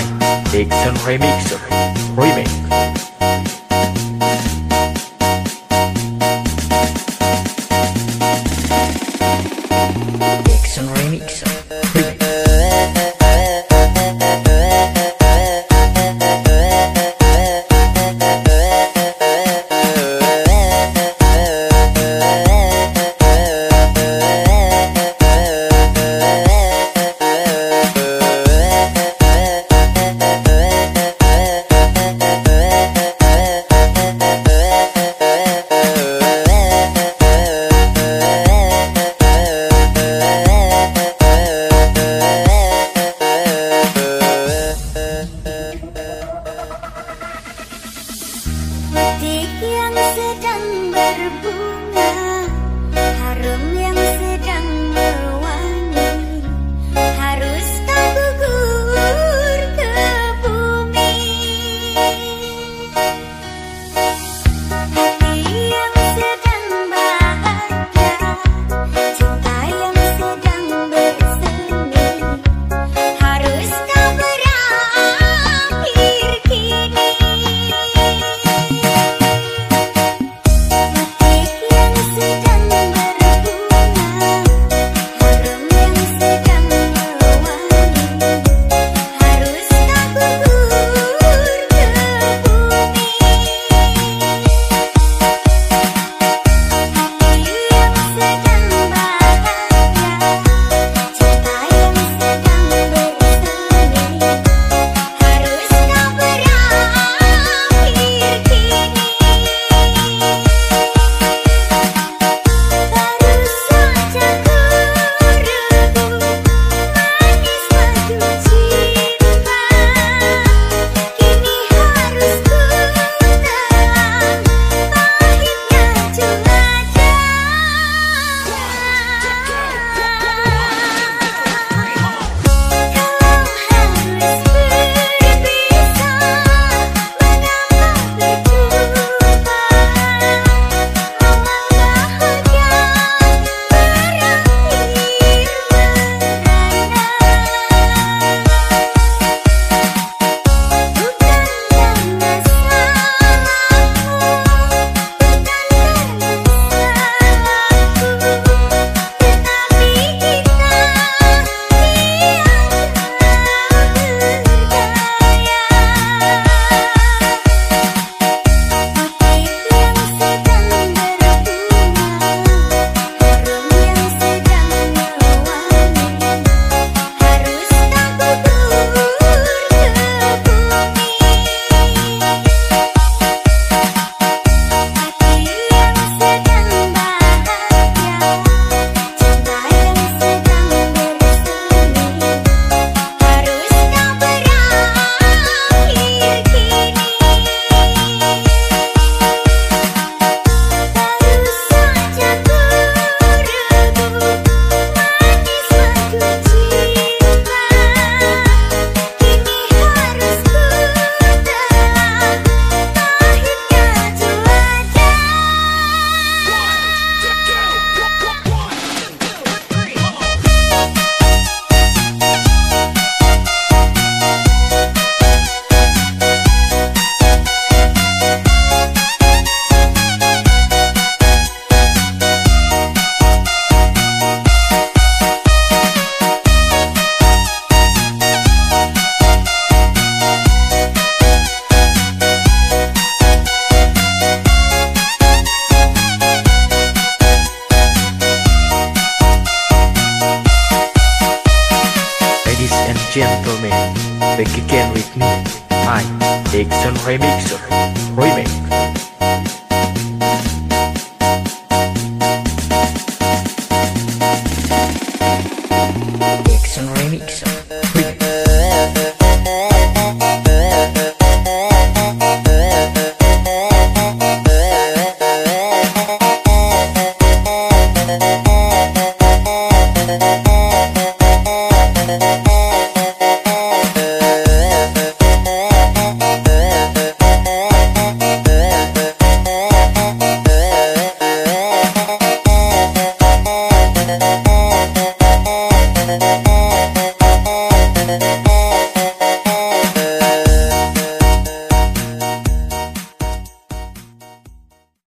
I Dixon Remixer Remix 天 Remixer, Remix.